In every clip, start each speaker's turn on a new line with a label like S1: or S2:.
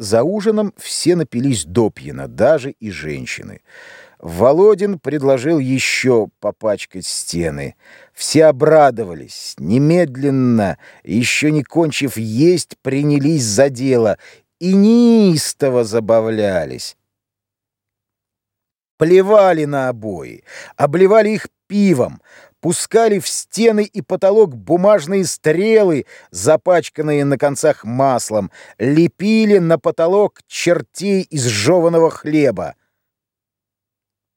S1: За ужином все напились допьяно, даже и женщины. Володин предложил еще попачкать стены. Все обрадовались. Немедленно, еще не кончив есть, принялись за дело и неистово забавлялись. Плевали на обои, обливали их пивом, пускали в стены и потолок бумажные стрелы, запачканные на концах маслом, лепили на потолок чертей из жеваного хлеба.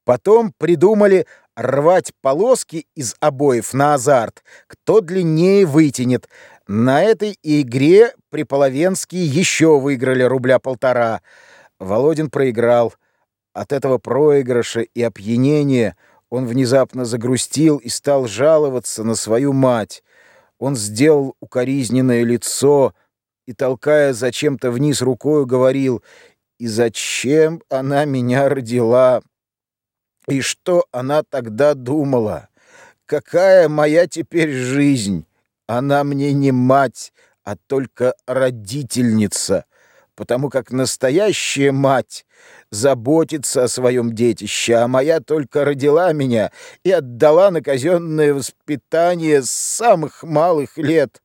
S1: Потом придумали рвать полоски из обоев на азарт, кто длиннее вытянет. На этой игре Приполовенские еще выиграли рубля полтора. Володин проиграл. От этого проигрыша и опьянения – он внезапно загрустил и стал жаловаться на свою мать. Он сделал укоризненное лицо и, толкая зачем-то вниз рукою, говорил, «И зачем она меня родила? И что она тогда думала? Какая моя теперь жизнь? Она мне не мать, а только родительница» потому как настоящая мать заботится о своем детище, а моя только родила меня и отдала на казенное воспитание с самых малых лет.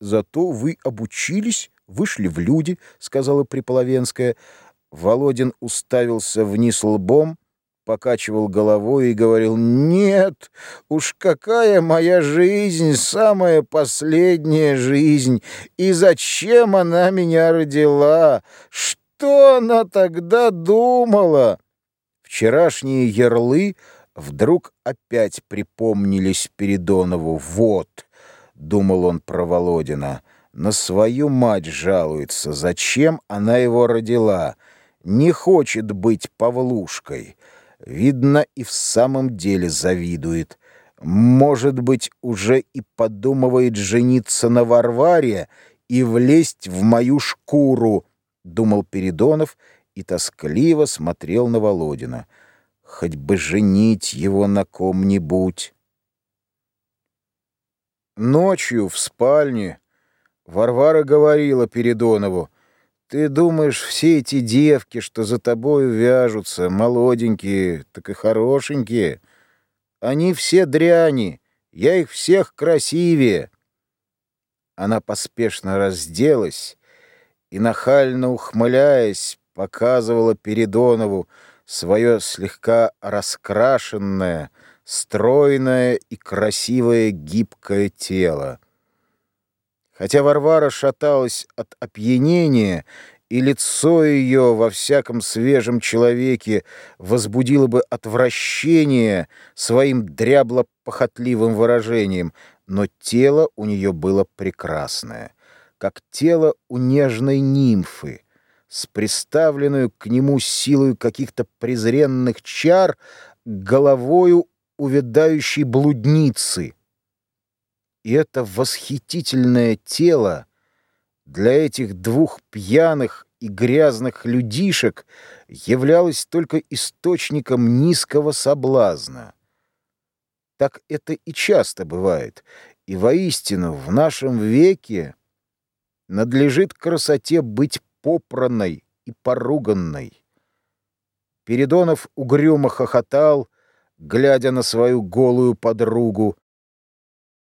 S1: Зато вы обучились, вышли в люди, — сказала Приполовенская. Володин уставился вниз лбом, покачивал головой и говорил, «Нет, уж какая моя жизнь, самая последняя жизнь, и зачем она меня родила? Что она тогда думала?» Вчерашние ярлы вдруг опять припомнились Передонову. «Вот», — думал он про Володина, — «на свою мать жалуется, зачем она его родила? Не хочет быть Павлушкой». Видно, и в самом деле завидует. Может быть, уже и подумывает жениться на Варваре и влезть в мою шкуру, — думал Передонов и тоскливо смотрел на Володина. Хоть бы женить его на ком-нибудь. Ночью в спальне Варвара говорила Передонову, ты думаешь, все эти девки, что за тобою вяжутся, молоденькие, так и хорошенькие, они все дряни, я их всех красивее. Она поспешно разделась и, нахально ухмыляясь, показывала Передонову свое слегка раскрашенное, стройное и красивое гибкое тело. Хотя Варвара шаталась от опьянения, и лицо ее во всяком свежем человеке возбудило бы отвращение своим дрябло-похотливым выражением, но тело у нее было прекрасное, как тело у нежной нимфы, с приставленную к нему силой каких-то презренных чар головою увядающей блудницы — и это восхитительное тело для этих двух пьяных и грязных людишек являлось только источником низкого соблазна. Так это и часто бывает, и воистину в нашем веке надлежит красоте быть попранной и поруганной. Передонов угрюмо хохотал, глядя на свою голую подругу,